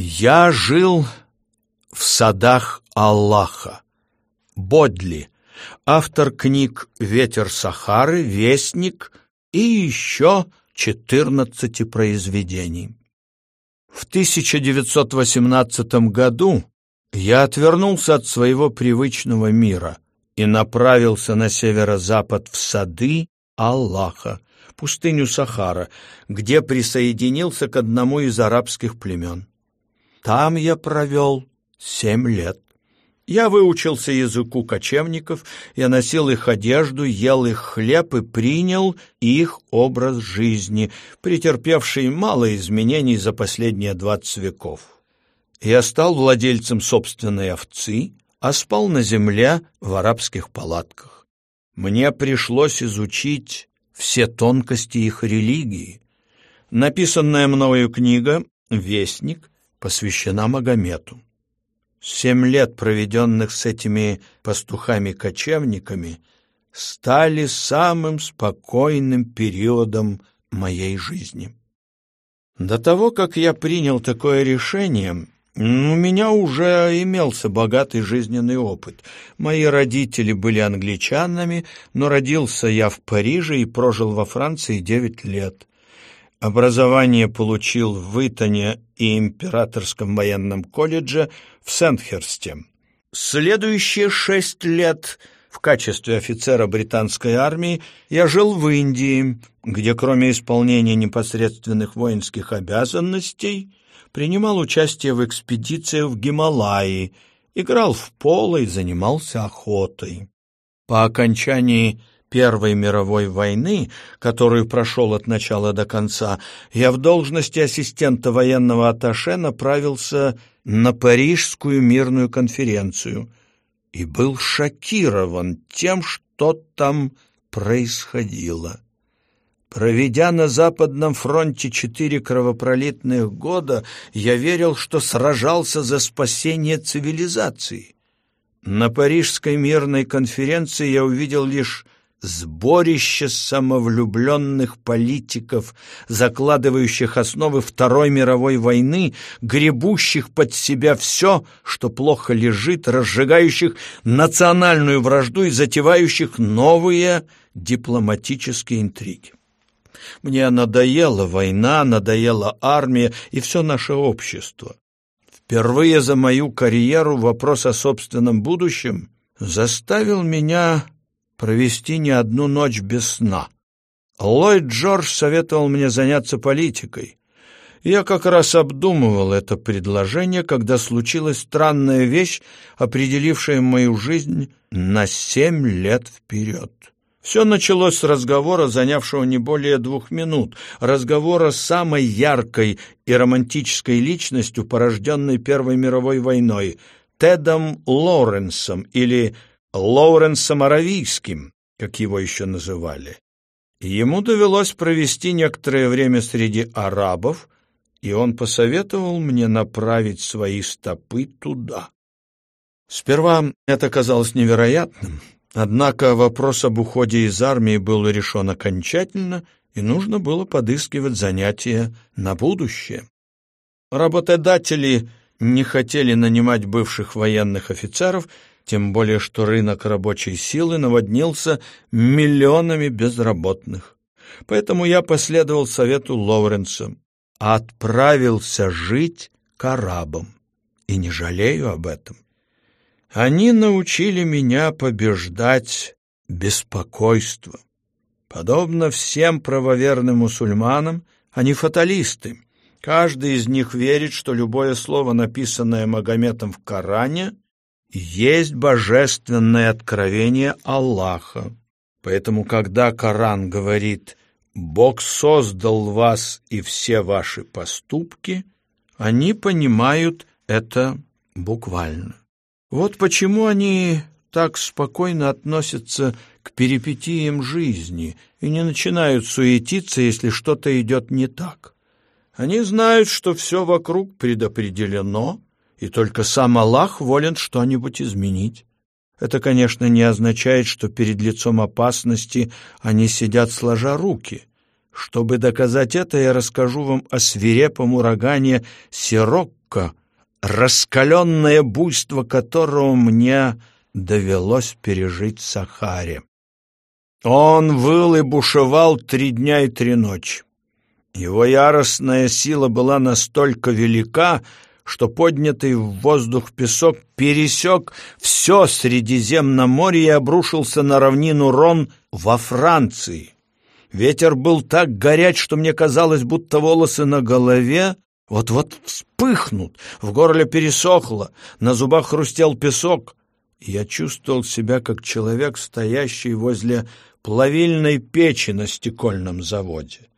Я жил в садах Аллаха. Бодли, автор книг «Ветер Сахары», «Вестник» и еще четырнадцати произведений. В 1918 году я отвернулся от своего привычного мира и направился на северо-запад в сады Аллаха, пустыню Сахара, где присоединился к одному из арабских племен. Там я провел семь лет. Я выучился языку кочевников, я носил их одежду, ел их хлеб и принял их образ жизни, претерпевший мало изменений за последние двадцать веков. Я стал владельцем собственной овцы, а спал на земле в арабских палатках. Мне пришлось изучить все тонкости их религии. Написанная мною книга «Вестник» посвящена Магомету. Семь лет, проведенных с этими пастухами-кочевниками, стали самым спокойным периодом моей жизни. До того, как я принял такое решение, у меня уже имелся богатый жизненный опыт. Мои родители были англичанами, но родился я в Париже и прожил во Франции девять лет. Образование получил в Итоне и Императорском военном колледже в Сентхерсте. Следующие шесть лет в качестве офицера британской армии я жил в Индии, где кроме исполнения непосредственных воинских обязанностей принимал участие в экспедициях в Гималаи, играл в поло и занимался охотой. По окончании Первой мировой войны, которую прошел от начала до конца, я в должности ассистента военного атташе направился на Парижскую мирную конференцию и был шокирован тем, что там происходило. Проведя на Западном фронте четыре кровопролитных года, я верил, что сражался за спасение цивилизации. На Парижской мирной конференции я увидел лишь сборище самовлюбленных политиков, закладывающих основы Второй мировой войны, гребущих под себя все, что плохо лежит, разжигающих национальную вражду и затевающих новые дипломатические интриги. Мне надоела война, надоела армия и все наше общество. Впервые за мою карьеру вопрос о собственном будущем заставил меня провести не одну ночь без сна. Ллойд Джордж советовал мне заняться политикой. Я как раз обдумывал это предложение, когда случилась странная вещь, определившая мою жизнь на семь лет вперед. Все началось с разговора, занявшего не более двух минут, разговора с самой яркой и романтической личностью, порожденной Первой мировой войной, Тедом Лоуренсом или Лоуренсом Аравийским, как его еще называли. Ему довелось провести некоторое время среди арабов, и он посоветовал мне направить свои стопы туда. Сперва это казалось невероятным, однако вопрос об уходе из армии был решен окончательно, и нужно было подыскивать занятия на будущее. Работодатели не хотели нанимать бывших военных офицеров, тем более что рынок рабочей силы наводнился миллионами безработных. Поэтому я последовал совету Лоуренса, отправился жить к арабам, и не жалею об этом. Они научили меня побеждать беспокойство. Подобно всем правоверным мусульманам, они фаталисты. Каждый из них верит, что любое слово, написанное Магометом в Коране, есть божественное откровение Аллаха. Поэтому, когда Коран говорит «Бог создал вас и все ваши поступки», они понимают это буквально. Вот почему они так спокойно относятся к перипетиям жизни и не начинают суетиться, если что-то идет не так. Они знают, что все вокруг предопределено, и только сам Аллах волен что-нибудь изменить. Это, конечно, не означает, что перед лицом опасности они сидят сложа руки. Чтобы доказать это, я расскажу вам о свирепом урагане Сирокко раскаленное буйство которого мне довелось пережить в Сахаре. Он выл и бушевал три дня и три ночи. Его яростная сила была настолько велика, что поднятый в воздух песок пересек все Средиземноморье и обрушился на равнину Рон во Франции. Ветер был так горяч, что мне казалось, будто волосы на голове вот-вот вспыхнут, в горле пересохло, на зубах хрустел песок. Я чувствовал себя как человек, стоящий возле плавильной печи на стекольном заводе.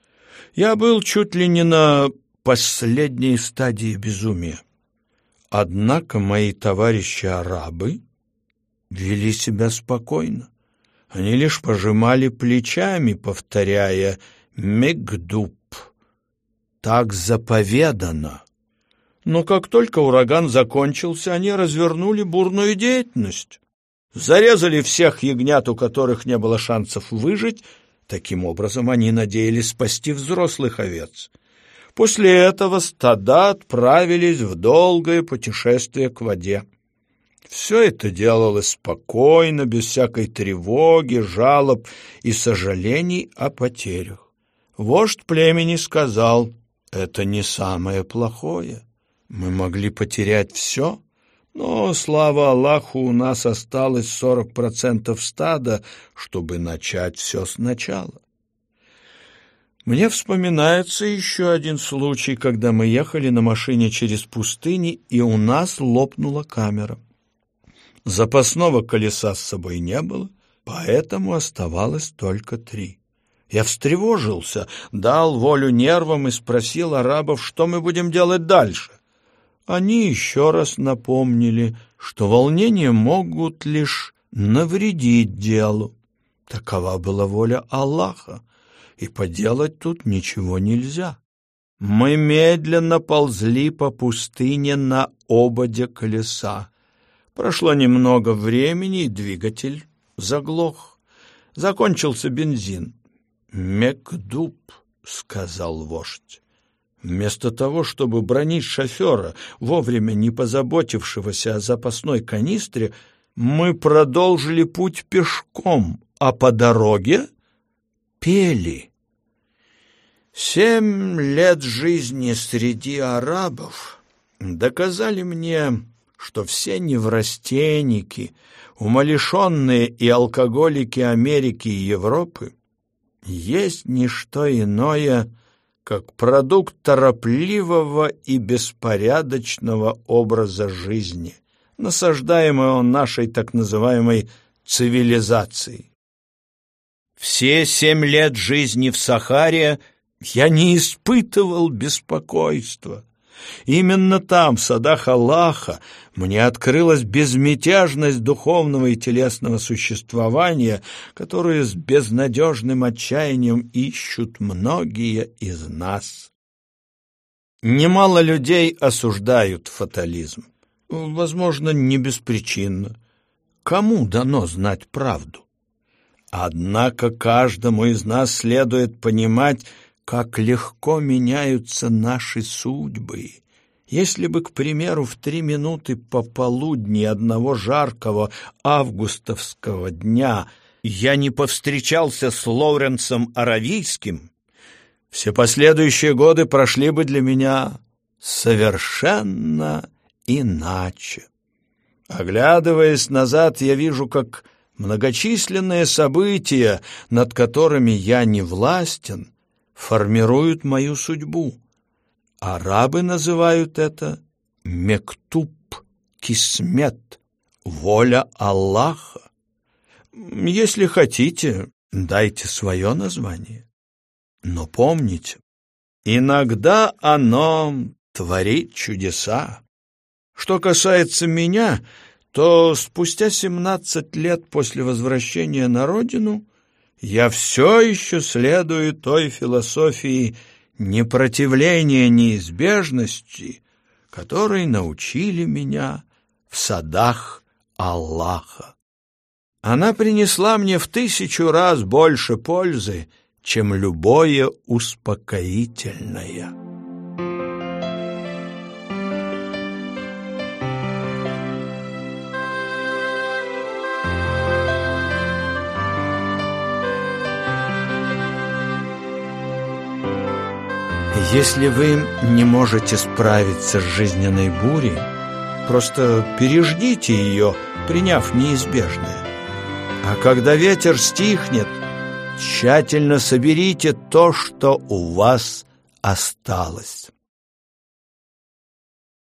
Я был чуть ли не на последней стадии безумия. Однако мои товарищи-арабы вели себя спокойно. Они лишь пожимали плечами, повторяя «Мегдуб». Так заповедано. Но как только ураган закончился, они развернули бурную деятельность. Зарезали всех ягнят, у которых не было шансов выжить. Таким образом, они надеялись спасти взрослых овец. После этого стада отправились в долгое путешествие к воде. Все это делалось спокойно, без всякой тревоги, жалоб и сожалений о потерях. Вождь племени сказал, это не самое плохое. Мы могли потерять все, но, слава Аллаху, у нас осталось сорок процентов стада, чтобы начать все сначала. Мне вспоминается еще один случай, когда мы ехали на машине через пустыни, и у нас лопнула камера. Запасного колеса с собой не было, поэтому оставалось только три. Я встревожился, дал волю нервам и спросил арабов, что мы будем делать дальше. Они еще раз напомнили, что волнения могут лишь навредить делу. Такова была воля Аллаха, и поделать тут ничего нельзя. Мы медленно ползли по пустыне на ободе колеса. Прошло немного времени, и двигатель заглох. Закончился бензин. «Мекдуб», — сказал вождь. Вместо того, чтобы бронить шофера, вовремя не позаботившегося о запасной канистре, мы продолжили путь пешком, а по дороге пели. Семь лет жизни среди арабов доказали мне, что все неврастенники, умалишенные и алкоголики Америки и Европы есть не что иное, как продукт торопливого и беспорядочного образа жизни, насаждаемый он нашей так называемой цивилизацией. Все семь лет жизни в Сахаре я не испытывал беспокойства. Именно там, в садах Аллаха, мне открылась безмятежность духовного и телесного существования, которую с безнадежным отчаянием ищут многие из нас. Немало людей осуждают фатализм. Возможно, не беспричинно. Кому дано знать правду? Однако каждому из нас следует понимать, как легко меняются наши судьбы. Если бы, к примеру, в три минуты пополудни одного жаркого августовского дня я не повстречался с Лоуренсом Аравийским, все последующие годы прошли бы для меня совершенно иначе. Оглядываясь назад, я вижу, как многочисленные события, над которыми я не властен, формируют мою судьбу. Арабы называют это мектуб, кисмет, воля Аллаха. Если хотите, дайте свое название. Но помните, иногда оно творит чудеса. Что касается меня, то спустя семнадцать лет после возвращения на родину я все еще следую той философии непротивления неизбежности, которой научили меня в садах Аллаха. Она принесла мне в тысячу раз больше пользы, чем любое успокоительное. Если вы не можете справиться с жизненной бурей, просто переждите ее, приняв неизбежное. А когда ветер стихнет, тщательно соберите то, что у вас осталось.